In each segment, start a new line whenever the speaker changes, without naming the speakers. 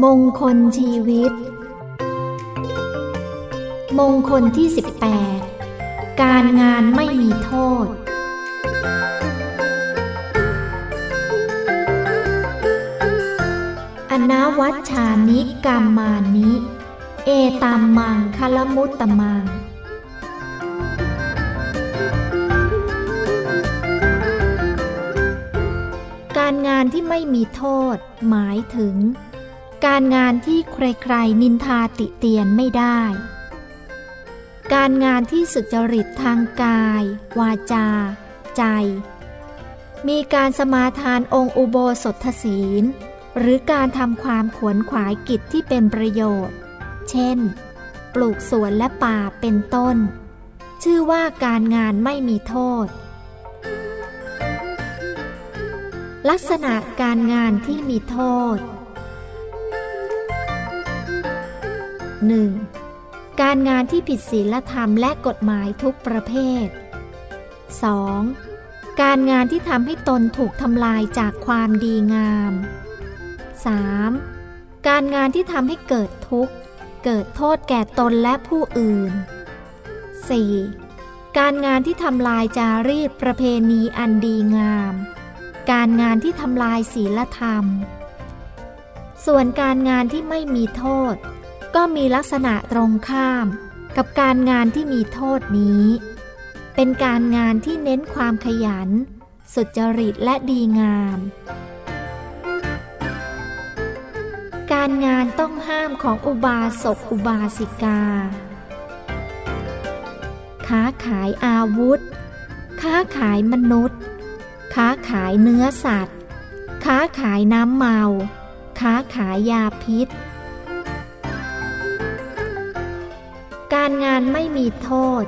มงคลชีวิต มงคลที่ 18 การงานไม่มีโทษ อนาวัชชานิกรรมานิ เอตามมังคลมุตตมัง การงานที่ไม่มีโทษ หมายถึง การงานที่ใครๆนินทาติเตียนไม่ได้ การงานที่สุจริตทางกาย วาจา ใจ มีการสมาทานองค์อุโบสถศีล หรือการทำความขวนขวายกิจที่เป็นประโยชน์ เช่น ปลูกสวนและป่าเป็นต้น ชื่อว่าการงานไม่มีโทษ ลักษณะการงานที่มีโทษ 1. การงานที่ผิดศีลธรรมและกฎหมายทุกประเภท 2. การงานที่ทำให้ตนถูกทำลายจากความดีงาม 3. การงานที่ทำให้เกิดทุกข์ เกิดโทษแก่ตนและผู้อื่น 4. การงานที่ทำลายจารีตประเพณีอันดีงาม การงานที่ทำลายศีลธรรม ส่วนการงานที่ไม่มีโทษ ก็มีลักษณะตรงข้าม กับการงานที่มีโทษนี้ เป็นการงานที่เน้นความขยัน สุจริตและดีงาม การงานต้องห้ามของอุบาสกอุบาสิกา ค้าขายอาวุธ ค้าขายมนุษย์ ค้าขายเนื้อสัตว์ ค้าขายน้ำเมา ค้าขายยาพิษ การงานไม่มีโทษ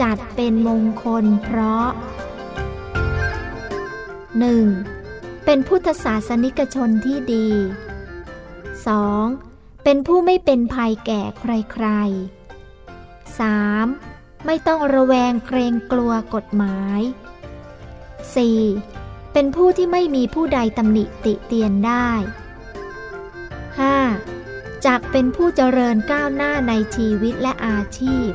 จัดเป็นมงคลเพราะ 1. เป็นพุทธศาสนิกชนที่ดี 2. เป็นผู้ไม่เป็นภัยแก่ใครๆ 3. ไม่ต้องระแวงเกรงกลัวกฎหมาย 4. เป็นผู้ที่ไม่มีผู้ใดตำหนิติเตียนได้ 5. จากเป็นผู้เจริญก้าวหน้าในชีวิตและอาชีพ